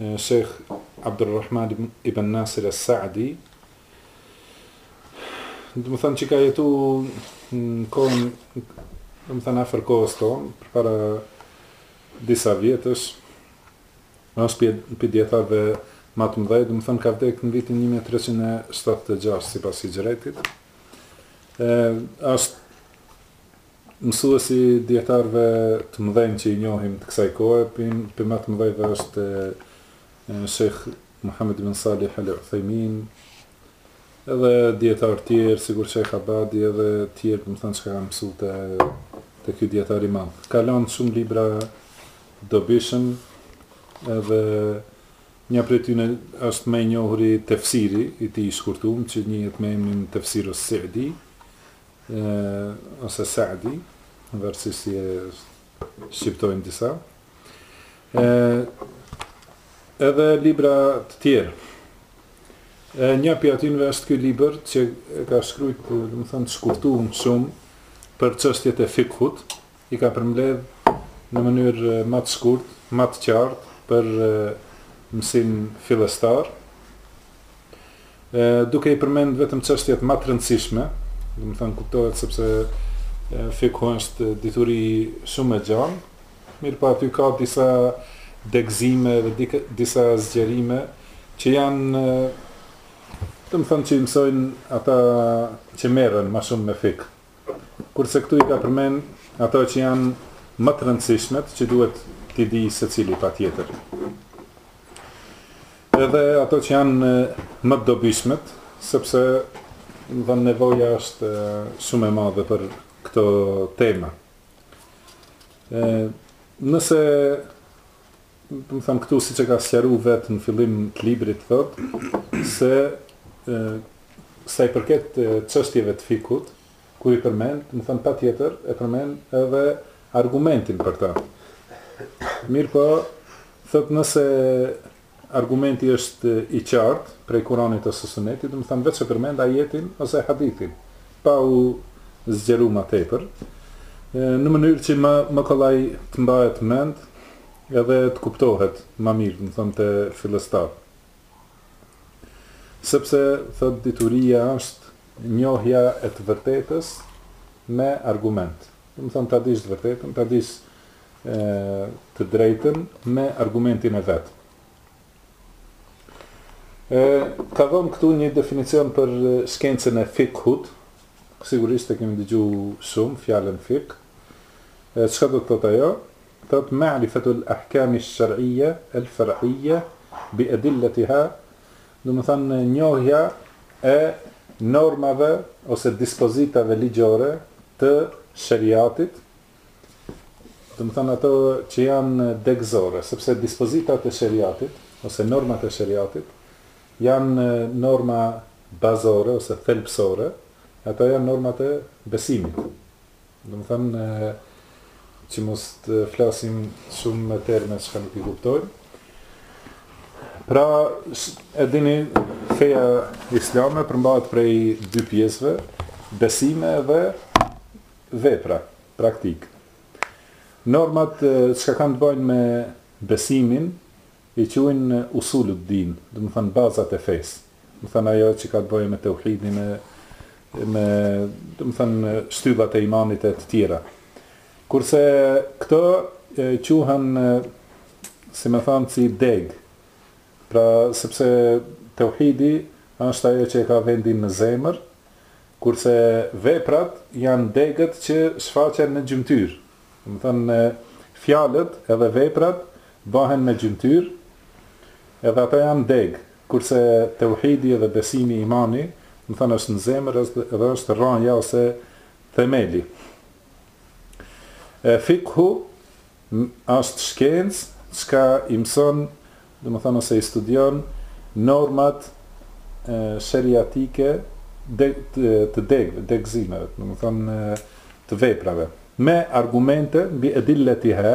Shejh Abdulrahman ibn Nasir as-Sa'di, domethanë që ka jetu në kohën, domethanë afër kohës tonë, përpara disa vjetësh, është prej, prej dijetarëve ma të mdhej, domethanë ka vdek në vitin 1376 sipas hixhretit, është Mësues i dijetarëve të mëdhenj që i njohim të kësaj kohe, prej më të mëdhejve është Shejh Muhamed ibn Salih Al Uthejmin, edhe dijetarë tjerë, sikur Shejh Abadi edhe tjerë, domethënë që kanë mësuar te te ky dijetar i madh. Ka lënë shumë libra të dobishëm, edhe një prej tyre është më i njohuri tefsiri i tij i shkurtuar, që njihet me emrin Tefsirus Sa'di, ose Sa'di, varësisht si e shqiptojnë disa. E, edhe libra të tjerë. E, një prej atyneve është ky libër që e ka shkrujt, domethënë, shkurtum shumë për çështjet e fikhut, i ka përmbledh në mënyrë ma të shkurt, ma të qart për mësim fillestar, duke i përmend vetëm çështjet ma të rëndësishme, domethënë kuptohet sepse fikhu është dituri shumë e gjanë, mirëpo aty ka disa degzime dhe disa, disa zgjerime që janë domethënë që i mësojnë ata që merren ma shumë me fikh. Kurse këtu i ka përmend ato që janë më të rëndësishmet që duhet t'i dijë secili patjetër. Edhe ato që janë më të dobishmet, sepse domethënë nevoja është shumë e madhe për këto tema. Ë nëse Domethënë këtu siç e ka sqaruar vetë në fillim të librit thotë se sa i përket çështjeve të fikhut kur i përmend, domethënë patjetër e përmend edhe argumentin për të. Mirëpo thotë nëse argumenti është i qartë prej Kuranit ose Sunetit, domethënë vetëm e përmend ajetin ose hadithin, pa u zgjeruar më tepër, në mënyrë që më më kollaj të mbahet mend Edhe të kuptohet ma mirë, domethënë te fillestarët. Sepse, thotë dituria është njohja e të vërtetës me argument. Domethënë ta dish të vërtetën, ta dish të drejtën me argumentin e vet. E ka dhënë këtu një definicion për shkencën e fikhut. Sigurisht e kemi dëgjuar shumë fjalën fikh. E çka do të thotë ajo? Thotë ma'rifatul ahkami shar'iyye el fer'iyye bi edillatiha, domethënë njohja e normave ose dispozitave ligjore të sheriatit, domethënë ato që janë degëzore, sepse dispozitat e sheriatit ose normat e sheriatit janë norma bazore ose thelbësore, ato janë normat e besimit. Domethënë që mos të flasim shumë me terme çka nuk i kuptojmë. Pra, e dini, feja islame përmbahet prej dy pjesëve, besime dhe vepra, praktikë. Normat çka kanë të bajnë me besimin, i quajnë usulud-din, domethënë bazat e fesë. Domethënë ajo që ka të bëjë me teuhidin e me, domethënë shtyllat e imanit e të tjera. Kurse këto quhen si me thënë si degë. Pra sepse teuhidi është ajo që e ka vendin në zemër, kurse veprat janë degët që shfaqen në gjymtyrë. Domethënë fjalët edhe veprat bëhen me gjymtyrë, edhe ato janë degë. Kurse teuhidi dhe besimi, imani, domethënë është në zemër dhe është rranja ose themeli. E fikhu është shkencë çka i mëson, domethënë ose i studion normat sheriatike de, të degëve, degëzimeve, domethënë të veprave me argumente bi edilletiha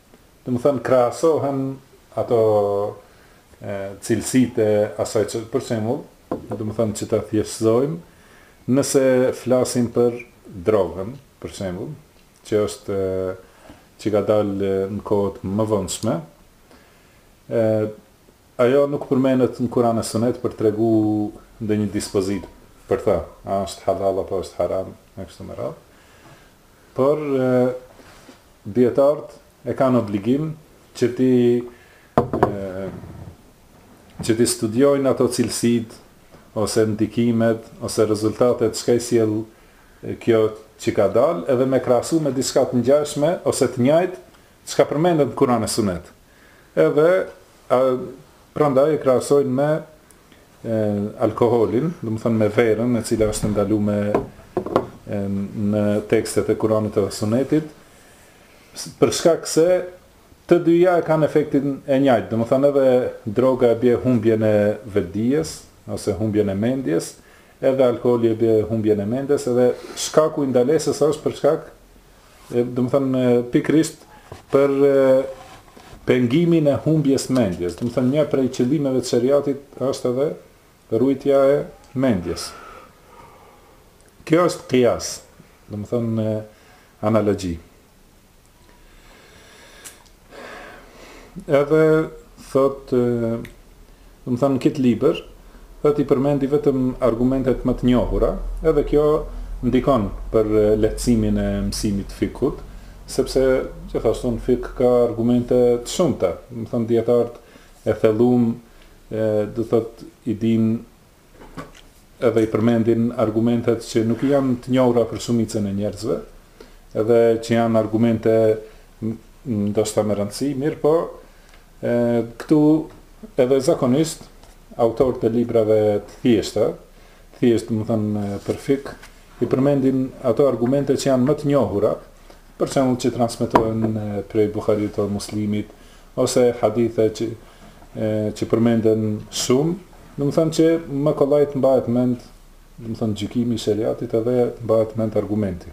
Domethënë krahasohen ato cilësitë e asaj që, për shembull, domethënë që ta thjeshtëzojmë, nëse flasim për drogën, për shembull, që është çka dalë në kohët më të vonshme, ajo nuk përmendet në Kur'an e Sunet për me tregu ndonjë dispozitë për të, a është halal apo është haram e kështu me radhë. Por dijetarët e kanë obligim që t'i që t'i studiojnë ato cilësitë ose ndikimet ose rezultatet çka i sjell kjo që ka dalë edhe me krahasu me diçka të ngjashme ose të njajtë çka përmendet në Kur'an e Sunet. Edhe prandaj e krahasojnë me alkoholin, domethënë me verën, e cila është e ndalume në tekstet e Kuranit dhe Sunetit, për shkak se të dyja e kanë efektin e njëjtë, domethënë edhe droga e bie humbjen e vetëdijes ose humbjen e mendjes, edhe alkoholi e bie humbjen e mendjes, edhe shkaku i ndalesës është për shkak domethënë pikërisht për pengimin e humbjes mendjes. Domethënë një prej qëllimeve të sheriatit është edhe rujtja e mendjes. Kjo është kijas, domethënë analogji. Edhe thotë, domethënë në këtë libër, thotë i përmendi vetëm argumentet më të njohura, edhe kjo ndikon për lehtësimin e mësimit të fikhut, sepse gjithashtu në fikh ka argumente të shumta, domethënë dijetarët e thellum, do thotë i din Edhe i përmendin argumentet që nuk janë të njohura për shumicën e njerëzve, edhe që janë argumente ndoshta me rëndësi, mirëpo këtu edhe zakonisht autorët e librave të thjeshta, të thjeshtë, domethënë, për fikh, i përmendin ato argumente që janë më të njohura, për shembull që transmetohen prej Buhariut ose Muslimit, ose hadithe që që përmenden shumë, domethënë që më kollaj të mbahet mend, domethënë gjykimi i sheriatit edhe mbahet mend argumenti.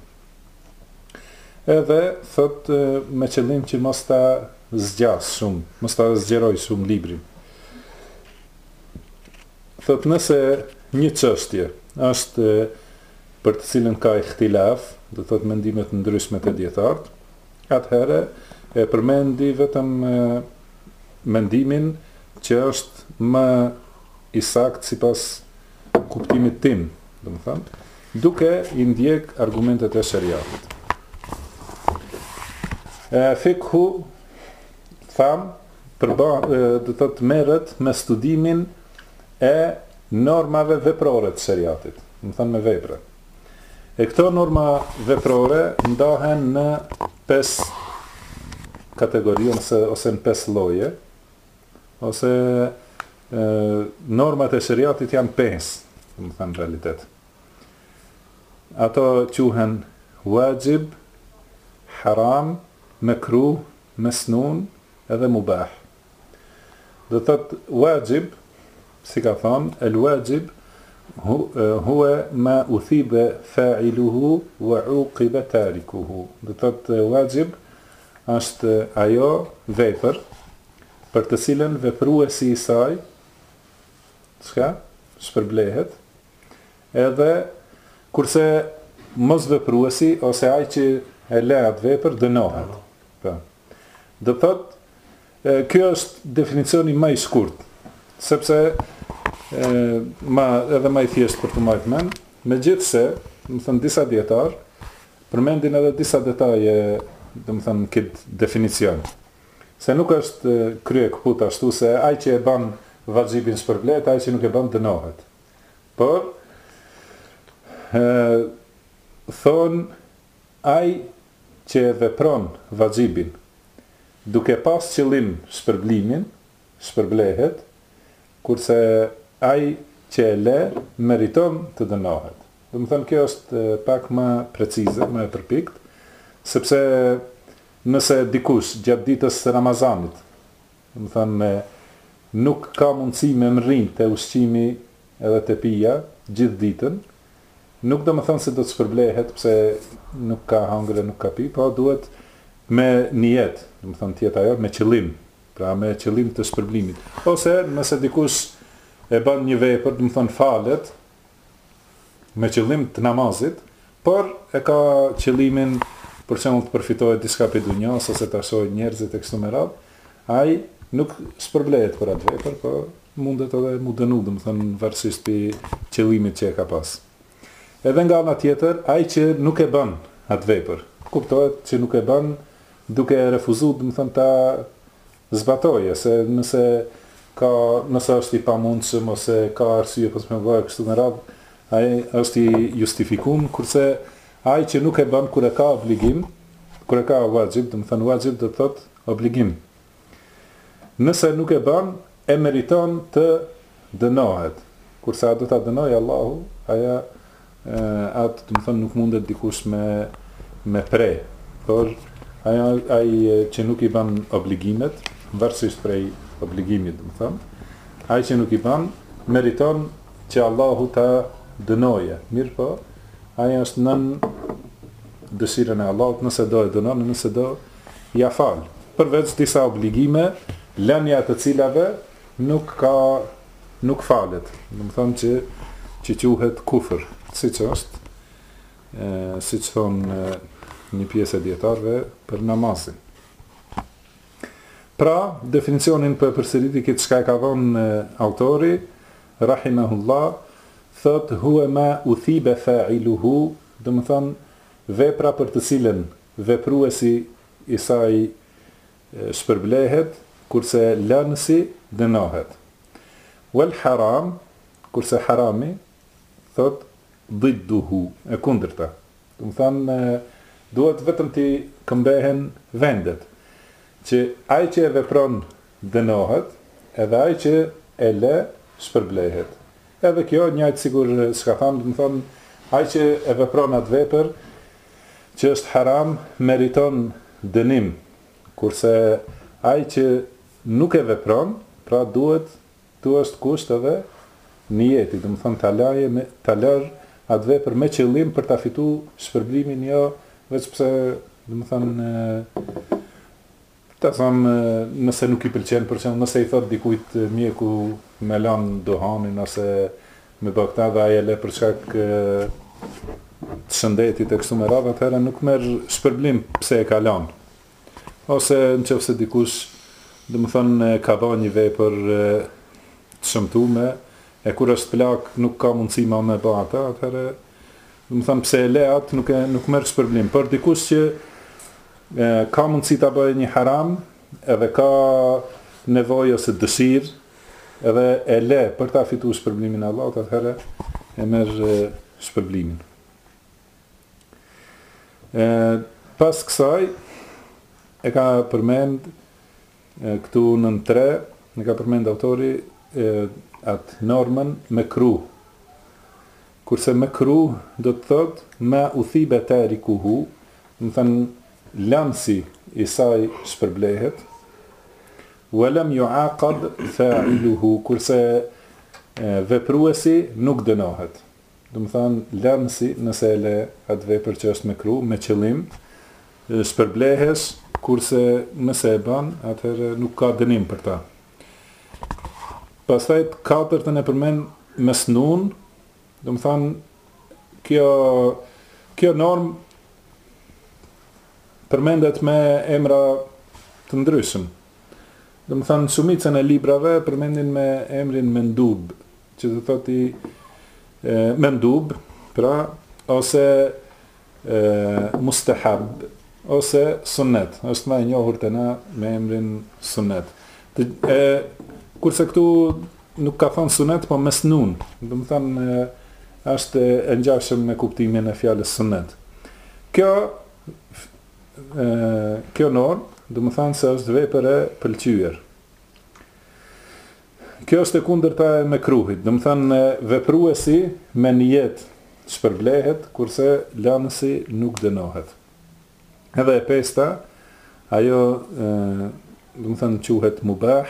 Edhe thot me qëllim që mos ta zgjas shumë, mos ta zgjeroj shumë librin. Thot nëse një çështje është për të cilën ka ihtilaf, do të thotë mendime të ndryshme te dijetarët, atëherë e përmendi vetëm mendimin që është më i saktë sipas kuptimit tim, domethënë, duke i ndjek argumentet e sheriatit. E fikhu tham përpara, do të thotë merret me studimin e normave veprore të sheriatit. domethënë me vepra. E këto norma veprore ndahen në pesë kategori ose ose në pesë lloje ose e, normat e sheriatit janë pesë, domethënë realitet. Ato quhen vaxhib, haram, makruh, mesnun edhe mubah. Domethënë wajib, si ka thënë, el wajib huwa ma uthiba fa'iluhu wa 'uqiba tarikuhu. Domethënë wajib është ajo vepër për të cilën vepruesi i saj çka shpërblehet edhe kurse mos vepruesi ose ai që e le atë vepër dënohet. Po. Do thot, kjo është definicioni ma i shkurt, sepse ë ma edhe ma i thjeshtë për t'u majt mend, megjithëse, domethënë disa dijetarë përmendin edhe disa detaje, domethënë kët definicion. Se nuk është kryekëput ashtu se ai që e ban vaxhibin shpërblehet, ai që nuk e ban dënohet. Por ë thonë Ai që e vepron vaxhibin duke pas qëllim shpërblimin, shpërblehet, kurse ai që e le, meriton të dënohet. Domethënë kjo është pak më precize, më e përpiktë, sepse nëse dikush gjatë ditës së Ramazanit Domethënë nuk ka mundësi me mrri te ushqimi edhe te pija gjithë ditën, nuk domethënë se do të shpërblehet pse nuk ka hangër e nuk ka pi, po duhet me nijet, domethënë të jetë ajo me qëllim, pra me qëllim të shpërblimit. Ose nëse dikush e bën një vepër, domethënë falet, me qëllim të namazit, por e ka qëllimin për shembull të përfitojë diçka prej dunjas ose ta shohin njerëzit e kështu me radhë, ai nuk shpërblehet për atë vepër, po mundet edhe m'u dënu, domethënë varësisht pi qëllimit që e ka pas. Edhe nga ana tjetër, ai që nuk e bën atë vepër, kuptohet që nuk e bën duke e refuzuar, domethënë ta Zbatoje, se nëse ka, nëse është i pamundshëm ose ka arsye për të penguar e kështu me radhë, ai është i justifikum, kurse ai që nuk e bën kur e ka obligim, kur e ka vaxhib, domethënë vaxhib do të thotë obligim. Nëse nuk e bën, e meriton të dënohet, kurse a do ta dënojë Allahu, ajo, atë, domethënë, nuk mundet dikush me me pre, por ajo, ai që nuk i bën obligimet, varësisht prej obligimit, domethënë, ai që nuk i bën, meriton që Allahu ta dënoje, mirëpo, ajo është nën dëshirën e Allahut, nëse do e dënon, nëse do ia fal. Përveç disa obligime, lënia e të cilave nuk ka nuk falet, domethonë që që quhet kufër, siç është ë siç thon një pjesë e dijetarëve për namazin. Pra, definicionin po e përsëriti këtë çka e ka dhonë autori, Rahimahullah, thot huwa ma uthiba fa'iluhu, domethonë vepra për të cilën vepruesi i saj shpërblehet, kurse lënësi dënohet. Wal haram, kurse harami, thotë dhidduhu, e kundërta. Domethanë, duhet vetëm t'i këmbehen vendet, që ai që e vepron dënohet, edhe ai që e le shpërblehet. Edhe kjo njëjtë sikur çka thamë, domethonë, ai që e vepron atë vepër, që është haram meriton dënim, kurse ai që nuk e vepron, pra duhet këtu është kusht edhe nijeti, domethënë ta lajë me ta lanë atë vepër me qëllim për ta fitu shpërblimin jo veç pse domethënë Të them nëse nuk i pëlqen për qëllim, nëse i thotë dikujt mjeku me lanë duhanin ose me ba këtë dhe ai e le për shkak të shëndetit e kështu me radhë, atëherë nuk merr shpërblim pse e ka lanë. Ose në qoftë se dikush, domethënë ka ba një vepër të shëmtume, e kur është plak nuk ka mundësi ma me ba atë, atëherë, Domethënë pse e le atë nuk e nuk merr shpërblim, por dikush që e, ka mundësi ta bëjë një haram, edhe ka nevojë ose dëshirë, edhe e le për ta fitu shpërblimin e Allahut, atëherë e merr shpërblimin. E, pas kësaj e ka përmend Këtu në nën tre e ka përmend autori atë normën mekruh. Kurse mekruh do të thotë ma uthiba tarikuhu, domethanë lanësi i saj shpërblehet, wa lam yu'aqab fa'iluhu, kurse vepruesi nuk dënohet. Domethënë, lanësi, nëse e le atë vepër që është mekruh, me qëllim, shpërblehet, kurse nëse e ban, atëherë nuk ka dënim për ta. Pastaj të katërtën e përmend mesnun, domethënë kjo kjo normë përmendet me emra të ndryshëm. Domethënë shumicën e librave përmendin me emrin mendub, që do të thotë e, mendub, pra ose e, mustahab, ose sunnet, është më e njohur te na me emrin sunnet. Të, e, kurse këtu nuk ka thonë sunet, po mesnun, domethënë është e ngjashme me kuptimin e fjalës sunet. Kjo, e, kjo normë, domethënë se është vepër e pëlqyer. Kjo është e kundërta e mekruhit, domethënë vepruesi me nijet shpërblehet, kurse lënësi nuk dënohet. Edhe e pesta, ajo, domethënë quhet mubah,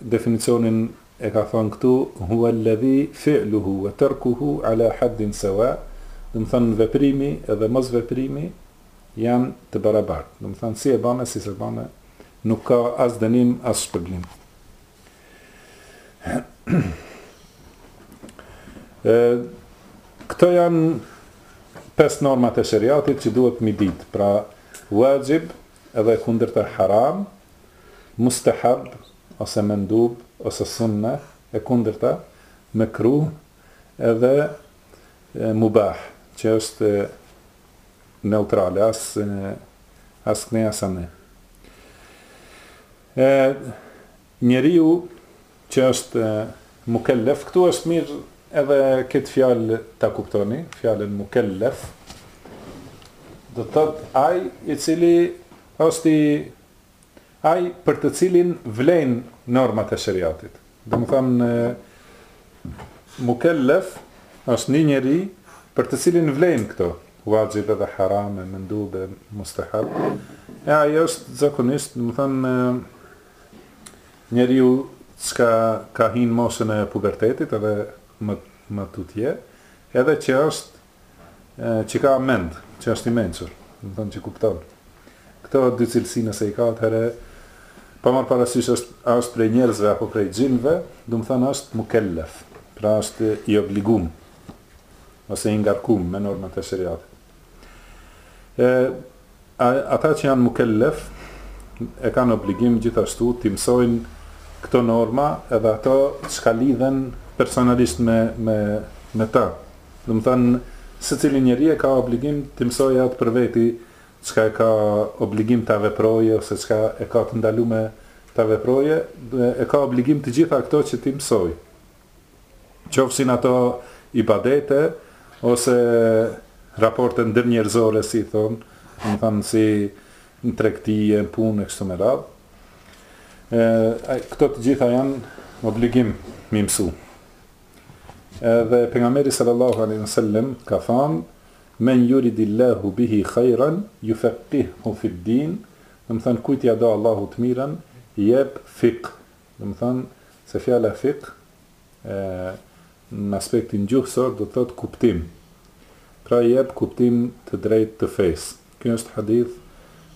definicionin e ka thënë këtu, Huwa alladhi fi'luhu wa tarkuhu 'ala haddin sawa, domethënë veprimi dhe mosveprimi janë të barabartë, domethënë si e bëne si s'e bëne Nuk ka as dënim as shpërblim. Këto janë pesë normat e sheriatit që duhet m'i ditë, pra waxhib edhe kundërta haram, mustahab ose mendub ose sunne e kundërta mekruh edhe mubah, që është neutrale as as këne as ane, e njeriu që është mukellef këtu është mirë edhe këtë fjalë ta kuptoni fjalën mukellef do të thotë ai i cili është i Ai për të cilin vlejnë normat e sheriatit. Domethënë mukellef është një njeri për të cilin vlejnë këto waxhib edhe haram e mendub e, mustehab, e ai është zakonisht, domethënë njeriu që ka hi në moshën e pubertetit edhe më më tutje, edhe që është që ka mend, që është i mençur, domethënë që kupton. Këto dy cilësi nëse i ka atëherë pa marrë parasysh është a është prej njerëzve apo prej xhinëve, domethënë është mukellef, pra është i obligum ose i ngarkum me normat e sheriatit. Ata që janë mukellef e kanë obligim gjithashtu t'i mësojnë këto norma edhe ato çka lidhen personalisht me me me ta. Domethënë secili njeri e ka obligim t'i mësojë atë për veti çka e ka obligim ta veprojë ose çka e ka të ndalume ta veprojë, e ka obligim të gjitha këto që t'i mësojë. qofshin ato ibadete ose raporte ndërnjerëzore, domethënë si në tregti e në punë e kështu me radhë. Ë këto të gjitha janë obligim mi mësu. Edhe pejgamberi sallallahu alaihi wasallam ka thanë men yuridillahu bihi khairan yufaqihu fi din, domethënë kujt ja do Allahu të mirën, i jep fik Domethanë se fjala fikh në aspektin gjuhësor do thotë kuptim. Pra i jep kuptim të drejtë të fesë. Kjo është hadith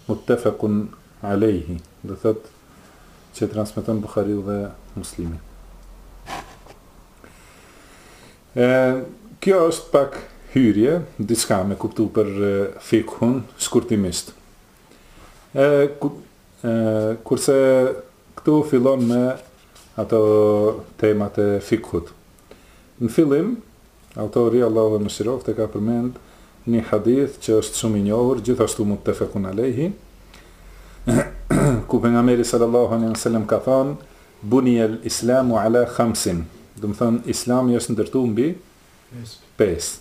muttefekun alejhi, do thotë që e transmeton Buhariu dhe Muslimi. E, kjo është pak hyrje, diçka me kuptu për fikhun, shkurtimisht. E, Kurse këtu fillon me ato temat e fikhut. Në fillim, autori Allahu e mëshiroftë e ka përmend një hadith që është shumë i njohur, gjithashtu muttefekun alejhi, ku pejgamberi sallallahu alejhi ue sellem ka thanë bunijel islamu ala khamsin domethonë islami është ndërtu mbi pesë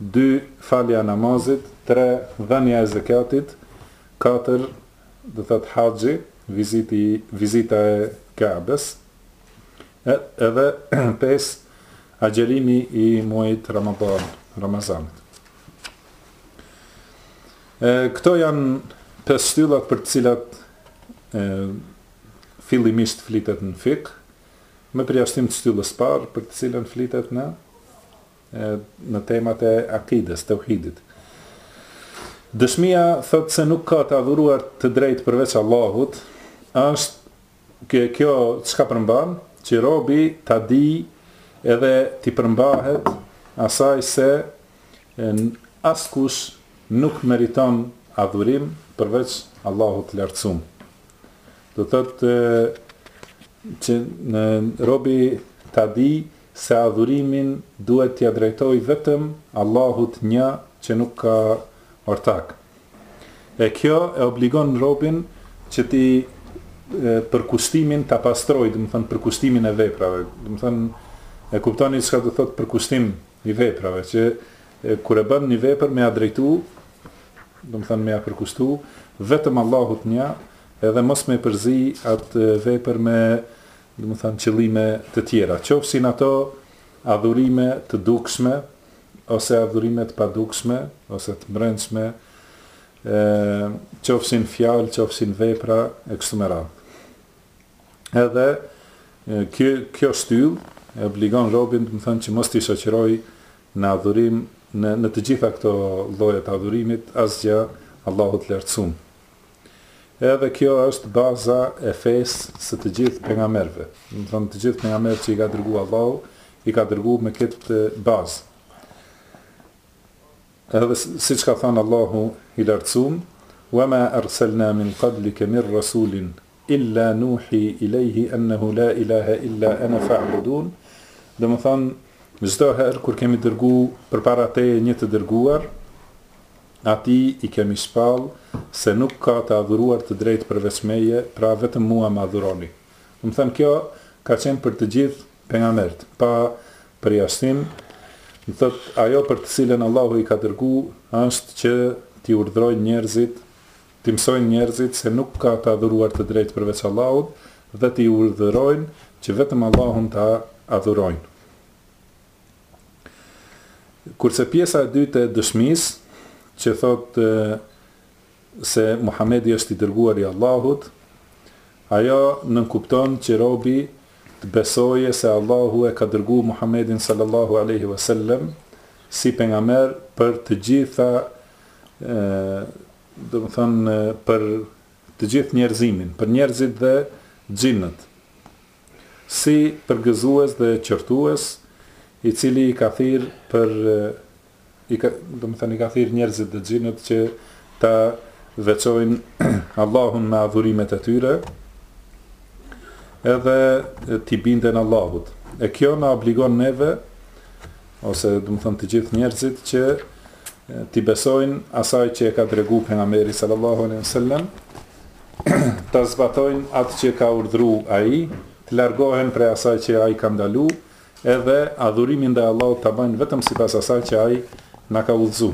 dy Falja e namazit, tre Dhënia e zekatit, katër do thotë haxhi, viziti vizita e Qabes, e edhe pesë Agjerimi i muajit Ramadan, Ramazanit. E, këto janë pesë shtylla për të cilat e, fillimisht flitet në fik, me përjashtim të shtyllës së parë për të cilën flitet në në temat e akides, teuhidit. Dëshmia thotë se nuk ka të adhuruar të drejtë përveç Allahut, është kjo, kjo çka përmban, që robi ta di edhe t'i përmbahet asaj se askush nuk meriton adhurim përveç Allahut t'lartësum. Do thotë që në robi ta di se adhurimin duhet t'ia drejtojë vetëm Allahut Një që nuk ka ortak. E kjo e obligon robin që përkushtimin ta pastrojë, domethonë përkushtimin e veprave. Domethonë e kuptoni çka do thotë përkushtim i veprave, që kur e bën një vepër me ia drejtu, domethonë me ia përkushtu vetëm Allahut Një, edhe mos me përzi atë vepër me domethënë qëllime të tjera, qofshin ato adhurime të dukshme ose adhurime të padukshme ose të brendshme, qofshin fjalë, qofshin vepra e kështu me radhë. Edhe kjo kjo shtyllë e obligon robin, domethënë që mos t'i shoqërojë në adhurim në në të gjitha këto lloje të adhurimit asgjë Allahut të Lartësum. Edhe kjo është baza e fesë së të gjithë pejgamberëve. Domethënë të gjithë pejgamberët që i ka dërgu Allahu, i ka dërgu me këtë bazë. Edhe siç ka thënë Allahu i Lartësum, "Wa ma arsalna min kablika min rasulin Illa nuhi ilejhi ennehu la ilahe illa ene fa'budun, domethënë, çdo herë kur kemi dërgu përpara teje një të dërguar, atij i kemi shpallë se nuk ka të adhuruar të drejtë përveç meje, pra vetëm mua më adhuroni. Domethënë, kjo ka qenë për të gjithë pejgambert, pa përjashtim, do të thotë, ajo për të cilën Allahu i ka dërgu është që t'i urdhërojnë njerëzit T'i mësojnë njerëzit se nuk ka të adhuruar të drejtë përveç Allahut dhe t'i urdhërojnë që vetëm Allahun ta adhurojnë. Kurse pjesa e dytë e dëshmisë, që thotë se Muhamedi është i dërguari i Allahut, ajo nënkupton që robi të besojë se Allahu e ka dërgu Muhamedin sallallahu alejhi ve sellem si pejgamber për të gjitha domethënë për të gjithë njerëzimin, për njerëzit dhe xhinët, si përgëzues dhe qortues, i cili i ka thirrë për i ka, domethënë i ka thirrë njerëzit dhe xhinët që ta veçojnë Allahun me adhurimet e tyre, edhe t'i binden Allahut. E kjo na obligon neve ose domethënë të gjithë njerëzit që t'i besojnë asaj që e ka tregu pejgamberi sallallahu alejhi wasallam ta zbatojnë atë që ka urdhëru ai të largohen prej asaj që ai ka ndalu edhe adhurimin ndaj Allahut ta bëjnë vetëm sipas asaj që ai na ka udhëzu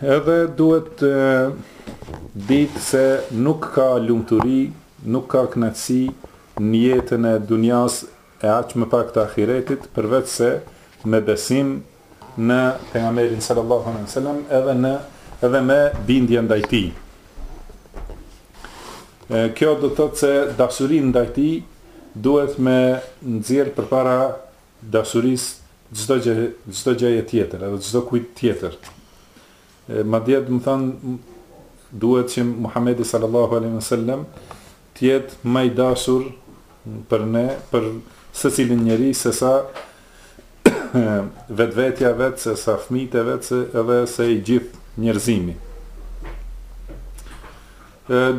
Edhe duhet ditë se nuk ka lumturi, nuk ka kënaqësi në jetën e dunjasë e aq më pak të ahiretit, përveçse me besim në Pejgamberin sallallahu alejhi ve sellem edhe në edhe me bindje ndaj tij. Kjo do të thotë se dashurinë ndaj tij duhet me nxjerr përpara dashurisë çdo gjë çdo gjëje tjetër edhe çdo kujt tjetër e madje domethënë duhet që Muhamedi sallallahu alaihi wasallam të jetë më i dashur për ne për secilin njeri sesa vetvetja vet sesa fëmijët e vet se edhe se i gjithë njerëzimi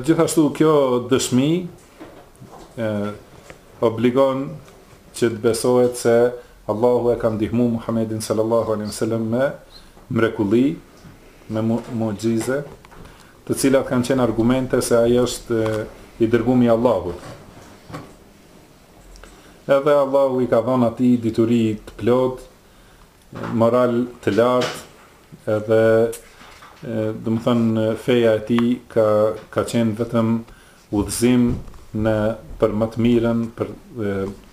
gjithashtu kjo dëshmi e, obligon që të besohet se Allahu e ka ndihmu Muhammedin sallallahu alaihi wasallam me mrekulli, me muxhize, të cilat kanë qenë argumente se ai është i dërgumi i Allahut. Edhe Allahu i ka dhënë atij dituri të plotë Moral të lartë edhe domethënë feja e tij ka ka qenë vetëm udhëzim në për më të mirën, për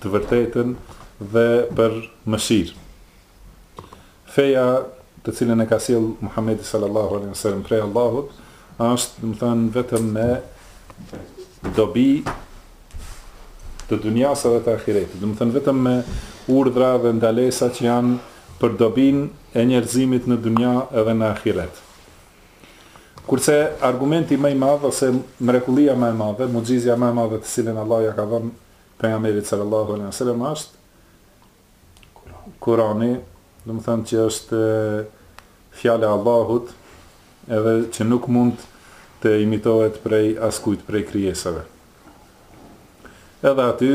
të vërtetën dhe për mëshirë. Feja të cilën e ka sjell Muhamedi sallallahu alejhi wasallam prej Allahut Është, domethënë, vetëm me dobi të dunjasë edhe të ahiretit, domethënë vetëm me urdhra dhe ndalesa që janë për dobinë e njerëzimit në dunja edhe në ahiret. Kurse argumenti më i madh ose mrekullia më e madhe, muxhizja më e madhe të cilën Allahu ja ka dhënë pejgamberit sallallahu alaihi wasallam është Kurani, domethënë që është Fjala e Allahut edhe që nuk mund të imitohet prej askujt prej krijesave. Edhe aty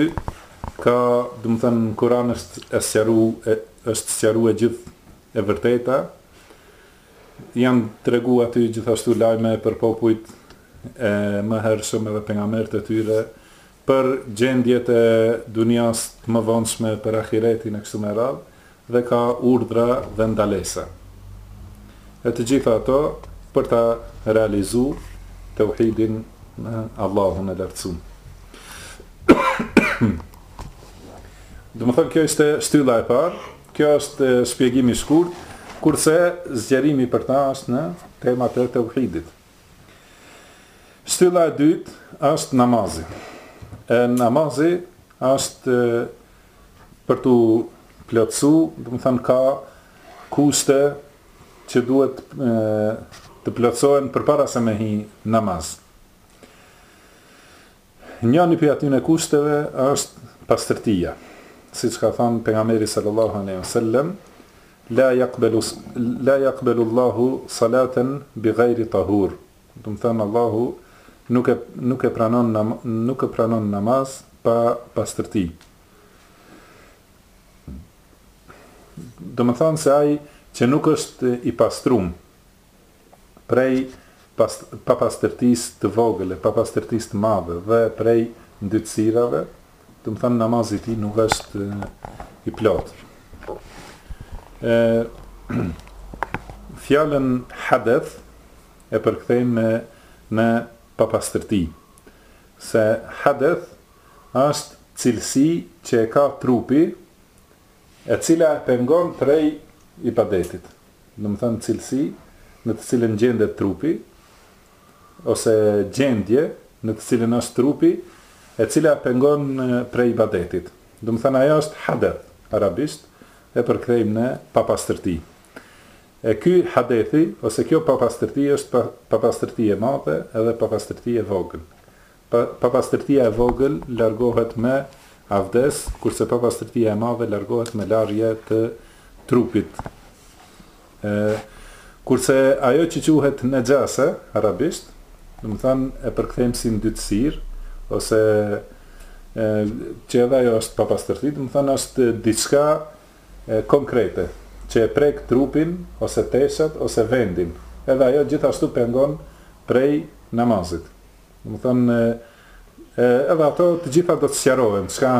ka, domethënë Kurani është e sqaru, është sqaru e gjithë e vërteta. Janë tregu aty gjithashtu lajme për popujt e mëhershëm edhe pejgamberët e tyre për gjendjet e dunjasë të mëvonshme për ahiretin e kështu me radhë dhe ka urdhra dhe ndalesa e të gjitha ato për ta realizu teuhidin në Allahun e lartësum domethënë kjo ishte shtylla e parë kjo është shpjegimi shkurt kurse zgjerimi për ta është në temat e teuhidit Shtylla e dytë është namazi. E namazi është për t'u plotësu, domethënë ka kushte që duhet e, të plotësohen përpara se me hi namaz. Njëri prej atyne e kushteve është pastërtia, siç ka thënë Pejgamberi sallallahu alejhi ve sellem, La jakbelu la jakbelu Allahu salaten bi gajri tahur, domethënë Allahu nuk e nuk e pranon nuk e pranon namaz pa pastërti. Domethënë se ai që nuk është i pastrum, prej papastërtisë të vogël e papastërtisë të madhe dhe prej ndytësirave, domethënë namazi i tij nuk është i plotë. E fjalën hadeth e përkthejmë në papastërti, se hadeth është cilësi që e ka trupi, e cila e pengon prej ibadetit. domethënë cilësi në të cilën gjendet trupi ose gjendje në të cilën është trupi e cila pengon prej ibadetit. Domethënë ajo është hadeth, arabisht e përkthejmë në papastërti. E ky hadethi ose kjo papastërti është papastërti e madhe edhe papastërti e vogël. Papastërtia e vogël largohet me avdes, kurse papastërtia e madhe largohet me larje të trupit. E, kurse ajo që quhet nexhase, arabisht, domethënë e përkthejmë si ndytësirë, ose e, që edhe ajo është papastërti, domethënë është diçka e, konkrete, që e prek trupin, ose teshat, ose vendin. Edhe ajo gjithashtu pengon prej namazit. Domethënë edhe ato të gjitha do të sqarohen diçka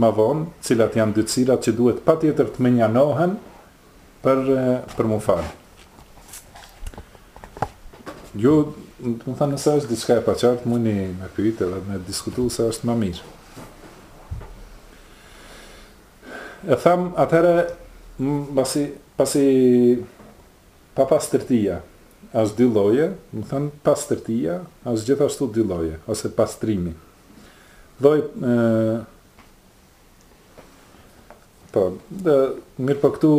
ma vonë, cilat janë ndytësirat që duhet patjetër të mënjanohen për për mu fal. Ju, domethënë nëse është diçka e paqartë, muni me pyet edhe me diskutu se është më mirë. E tham atëherë pasi pasi Papastërtia është dy lloje, domethënë pastërtia është gjithashtu dy lloje, ose pastrimi. Lloj ë po, mirëpo këtu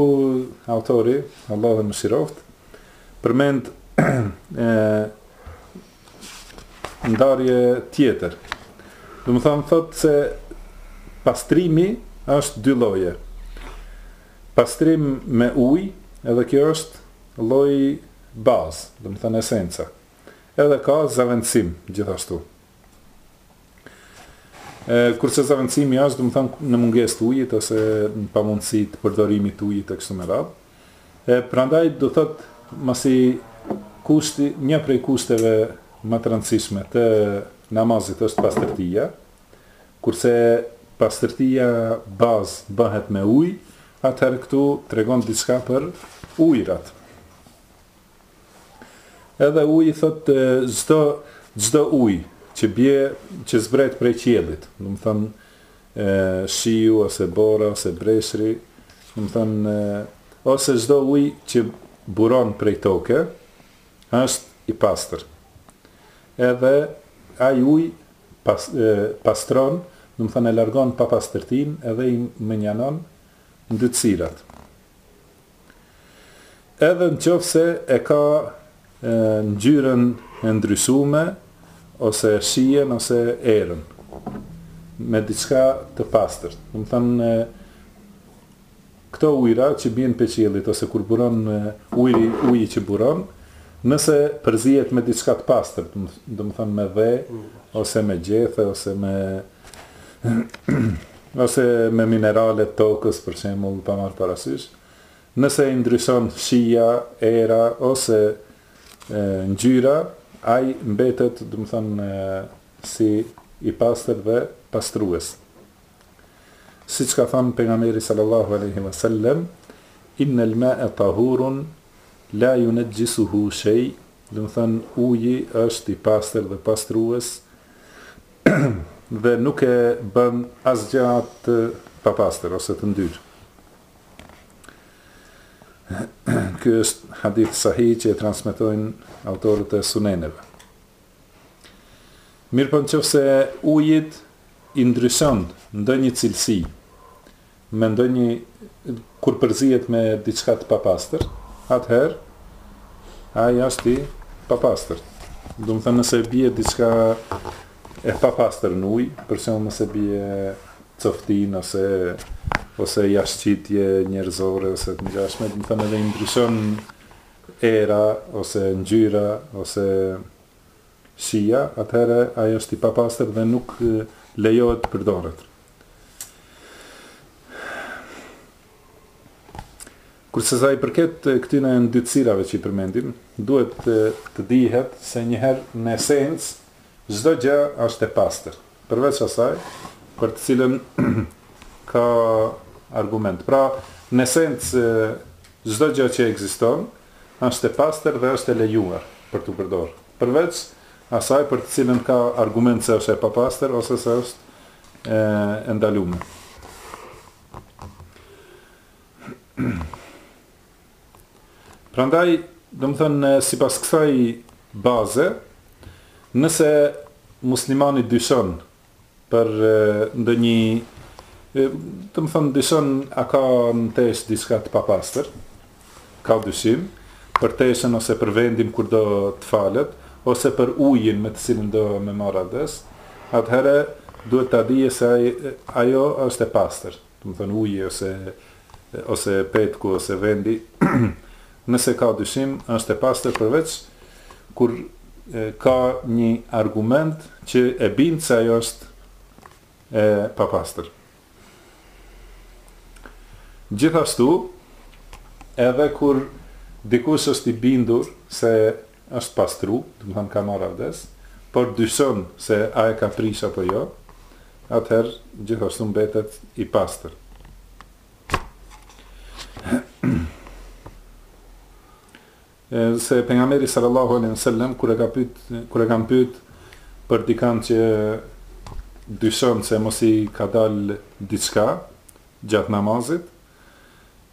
autori, Allahu e mëshiroftë, përmend e, ndarje tjetër. Domethënë thotë se pastrimi është dy lloje. Pastrim me ujë, edhe kjo është lloji bazë, domethënë esenca. Edhe ka zavendësim gjithashtu. E, kurse zavendësimi është, domethënë në mungesë të ujit ose në pamundësi të përdorimit të ujit e kështu me radhë. E prandaj do thot mbasi kushti një prej kushteve më të rëndësishme të namazit është pastërtia, Kurse pastërtia bazë bëhet me ujë, atëherë këtu tregon diçka për ujërat. Edhe uji thotë çdo çdo ujë që bie, që zbret prej qiellit, domethënë shiu ose bora ose breshri, domethënë ose çdo ujë që buron prej toke, është i pastër. Edhe ai ujë pastron, domethënë e largon papastërtinë edhe i mënjanon ndytësirat. Edhe në qoftë se e ka ngjyrën e ndryshume ose shijen ose erën me diçka të pastërt, domethënë Këto ujra që bien prej qiellit ose kur buron uji uji që buron nëse përzihet me diçka të pastër domethënë me dhe ose me gjethe ose me ose me minerale të tokës për shembull pa marrë parasysh nëse i ndryshon shija era ose ngjyra ai mbetet domethënë si i pastër dhe pastrues Siç ka thënë Pejgamberi sallallahu alejhi ve sellem, Inna al-ma'e tahurun la yunajjisuhu shay, domethënë uji është i pastër dhe pastrues dhe nuk e bën asgjë atë të papastër ose të ndyrë. Ky është hadith sahih që e transmetojnë autorët e Suneneve. Mirëpo në qoftë se ujit i ndryshon ndonjë cilësi me ndonjë kur përzihet me diçka të papastër, atëherë ai është i papastër. Domethënë nëse bie diçka e papastër në ujë, për shembull nëse bie coftinë ose ose jashtëqitje njerëzore ose të ngjashme, domethënë edhe i ndryshon era ose ngjyra ose shija, atëherë ai është i papastër dhe nuk lejohet të përdoret. Kurse sa i përket këtyne ndytësirave që i përmendim, duhet të dihet se njëherë në esencë çdo gjë është e pastër. Përveç asaj, për të cilën ka argument. Pra, në esencë, çdo gjë që ekziston është e pastër dhe është e lejuar për t'u përdorë. Përveç asaj për të cilën ka argument se është e papastër ose se është e, e ndaluar. Prandaj, domethënë sipas kësaj baze, nëse muslimani dyshon për ndonjë domethënë dyshon a ka në tesh diçka të papastër, ka dyshim për teshën ose për vendin kur do të falet, ose për ujin me të cilin do me marr abdes, atëherë duhet ta dijë se ajo është e pastër. domethënë uji ose ose petku ose vendi nëse ka dyshim është e pastër përveç kur ka një argument që e bind se ajo është e papastër gjithashtu edhe kur dikush është i bindur se Është pastru, domethënë ka marrë abdes, por dyshon se a e ka prish apo jo, atëherë gjithashtu mbetet i pastër. se pejgamberi sallallahu alejhi ve sellem kur e ka pyet kur e kanë pyet për dikant që dyshon se mos i ka dal diçka gjatë namazit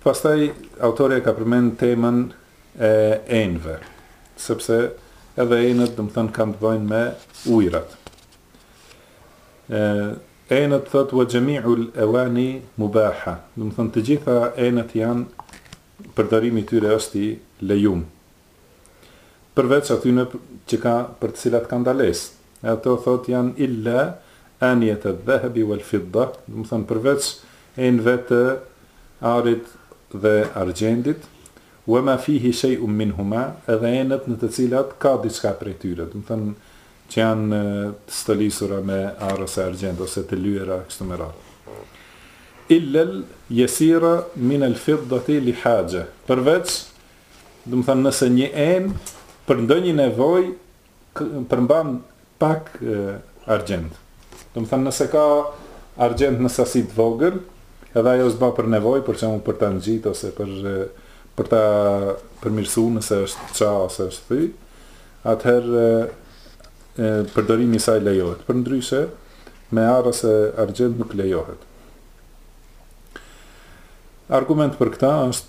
Pastaj autori e ka përmend temën e enëve, sepse edhe enët, domethënë, kanë të bëjnë me ujërat. Enët thotë wa jami'ul awani mubaha, domethënë të gjitha enët janë përdorimi i tyre është i lejum. Përveç atyne që ka për të cilat ka ndalesë. E ato thotë janë illa aniyat al-dhahabi wal-fiddah, domethënë përveç enëve të arit dhe argjendit, wa ma fihi shay'un minhuma, edhe enët në të cilat ka diçka prej tyre, domethënë që janë të stolisura me ar ose argjend ose të lyera kështu me radhë. Illa al-yasira min al-fiddati lil-haja, përveç Domethënë nëse një enë për ndonjë nevojë përmban pak argjend. Domethënë nëse ka argjend në sasi të vogël, edhe ajo është ba për nevojë, për shembull për ta ngjit ose për për ta përmirësuar nëse është ça ose është thy, atëherë përdorimi i saj lejohet. Përndryshe, me ar ose argjend nuk lejohet. Argument për këtë është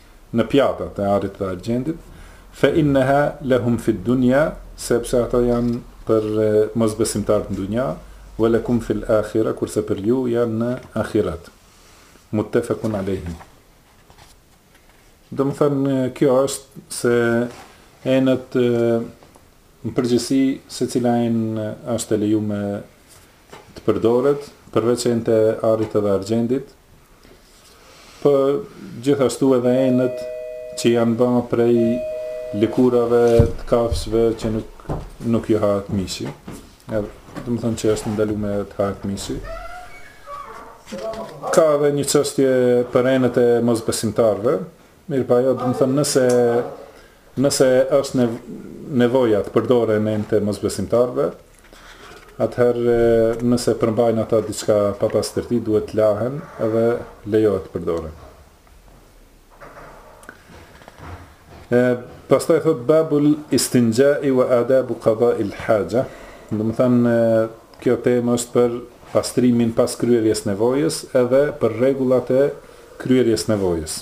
në pjatat e arit dhe argjendit, fe inneha lehum fid dunja, sepse ato janë për mosbesimtarët në dunja, we lekum fil ahire, kurse për ju janë në ahiret. Muttefekun alejhi. Domethënë, kjo është se enët në përgjithësi secila enë është e lejume me të përdoret, përveç enët e arit edhe argjendit, Po gjithashtu edhe enët që janë ba prej lëkurave të kafshëve që nuk, nuk ju hahet mishi. Edhe, domethënë që është ndalu me të hahet mishi. Ka edhe një çështje për enët e mosbesimtarëve, mirëpo po jo, domethënë nëse, nëse është nevoja të përdoren enët e mosbesimtarëve, atëherë nëse përmbajnë ata diçka papastërti duhet të lahen edhe lejohet të përdoren. E, pastaj thot babul istinjai wa adabu qada'i al-haja. Domethënë kjo temë është për pastrimin pas kryerjes nevojës edhe për rregullat e kryerjes nevojës.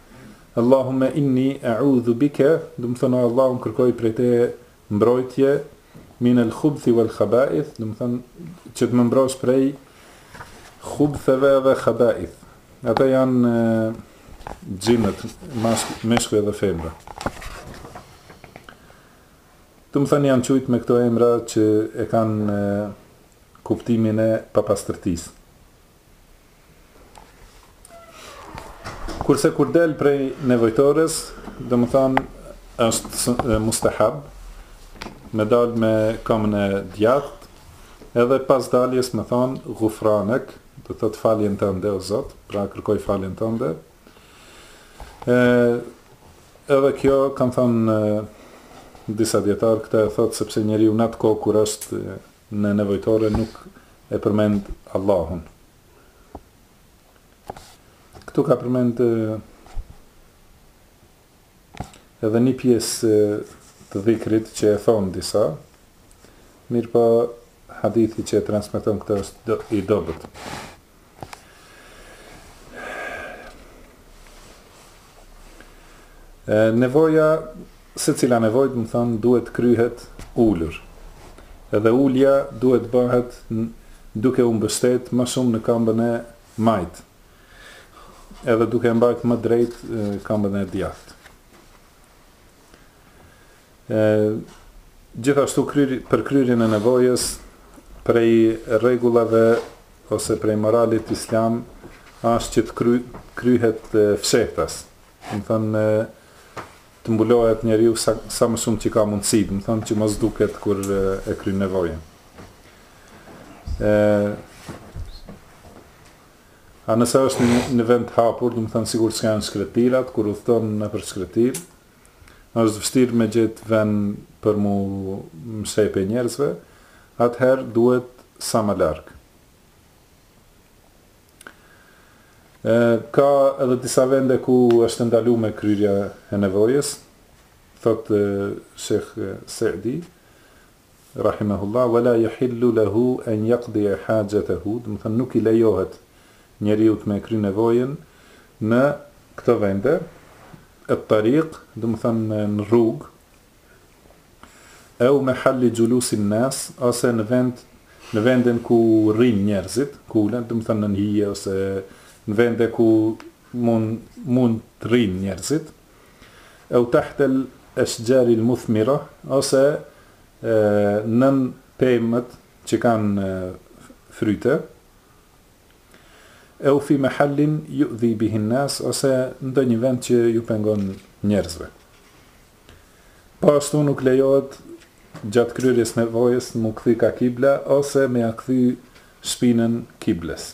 Allahumme inni e'udhu bike, domethënë o Allah unë kërkoj prej teje mbrojtje, minel khubthi wal khaba'ith, domethënë që të më mbrosh prej khubtheve dhe khaba'ith. Ata janë xhinët, meshkuj dhe femra. Domethënë janë qujtë me këto emra që e kanë kuptimin e papastërtisë. Kurse kur del prej nevojtores, domethënë, është mustahab, me dalë me kamën e djathtë, edhe pas daljes me thonë, gufranek, do thotë faljen tënde, o Zot, pra kërkoj faljen tënde, edhe kjo, kanë thonë, disa dijetarë këtë e thotë, sepse njeriu në atë kohë kur është Në nevojtore nuk e përmend Allahun. Këtu ka përmend edhe një pjesë të dhikrit që e thonë disa, mirëpo hadithi që e transmeton këtë është i dobët. Nevoja, secila nevojë me thënë, duhet të kryhet ulur. Edhe ulja duhet të bëhet duke u mbështet më shumë në kambën e majtë. Edhe duke mbajt më drejt kambën e djathtë. E gjithashtu për kryerjen e nevojës prej rregullave ose prej moralit islam asht që të kryhet fshehtas, domethon të mbulohet njeriu sa sa më shum që ka mundësi, domethon që mos duket kur e kryen nevojën. E A nëse është në vend të hapur, domethon sikur që janë shkretirat, kur udhëton nëpër shkretir, Është vështirë me gjet ven për mu msheh prej njerëzve, atëherë duhet sa më larg. E, ka edhe disa vende ku është e ndalume kryerja e nevojës, thotë Shejh Se'di, rahimehullah, Wala yahillu lehu en yaqdiye hajetehu, domethonë nuk i lejohet njeriut me e kry nevojën në këto vende, At-tariq, domethonë në rrugë, Ew mehalli julusi en-nas, ose në vend në vendin ku rrinë njerëzit, ku ulen, domethonë nën hije ose në vende ku mund mund të rrinë njerëzit, Ew taht el eshjari el muthmira, ose nën pemët që kanë fryte, ew fi mahallin yu'dhi bihi en-nas, ose në ndonjë vend që ju pengon njerëzve. Po ashtu nuk lejohet gjatë kryerjes nevojës mu kthy ka kibla ose me ia kthy shpinën kibles.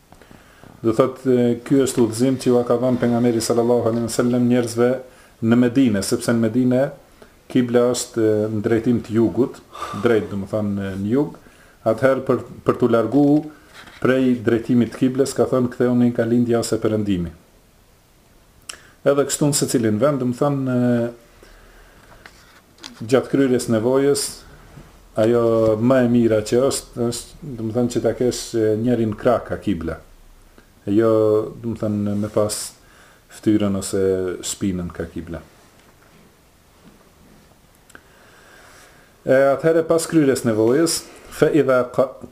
Do thotë, ky është udhëzim që ua ka dhënë Pejgamberi sallallahu alejhi ve sellem njerëzve në Medine, sepse në Medine kibla është në drejtim të jugut, drejt, domethënë në jug, atëherë për për t'u largu prej drejtimit të kibles ka thënë ktheuni ka lindja ose perëndimi. Edhe kështu në secilin vend, domethonë gjatë kryerjes nevojës, ajo më e mira që është, është, domethonë që ta kesh njërin krah ka kibla. E jo, domethonë me pas fytyrën ose shpinën ka kibla. E atëherë pas kryerjes nevojës, fe idha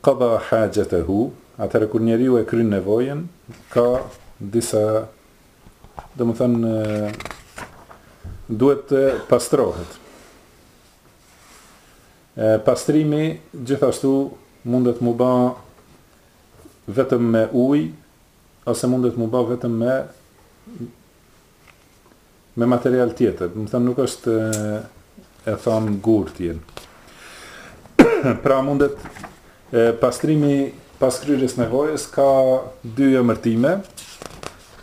qada hajatahu, atëherë kur njeriu e kryen nevojën, ka disa domethonë duhet të pastrohet. E pastrimi gjithashtu mundet mu ba vetëm me ujë ose mundet mu ba vetëm me me material tjetër, domethënë nuk është e thon gur vetëm. pra mundet e, pastrimi pas kryerjes së nevojës ka dy emërtime,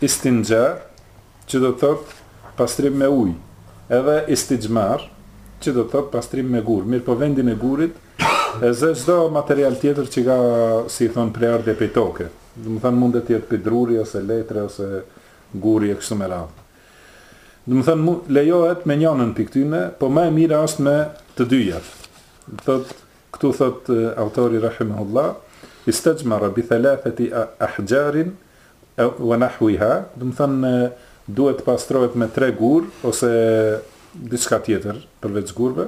istinxha, që do të thot pastrim me ujë, edhe istixhmar, që do të thot pastrim me gur, mirëpo vendin e gurit, e zë çdo material tjetër që ka, si i thon, prejardhje prej toke. Domethënë mund të jetë prej druri ose letre ose guri e kështu me radhë. Domethënë lejohet me njënën prej këtyne, po më e mira është me të dyjat. Thot këtu thot autori rahimehullah, istexhmara bi thalathati ahxharin wa nahwiha, domethënë duhet të pastrohet me tre gurë ose diçka tjetër përveç gurëve,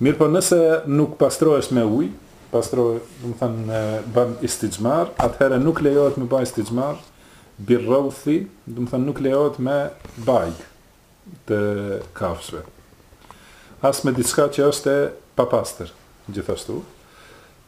Mirëpo nëse nuk pastrohesh me ujë, pastro, domethënë bën istixhmar, atëherë nuk lejohet me bë istixhmar birrouthi, domethënë nuk lejohet me bajgë të kafshëve. As me diçka që është e papastër, gjithashtu.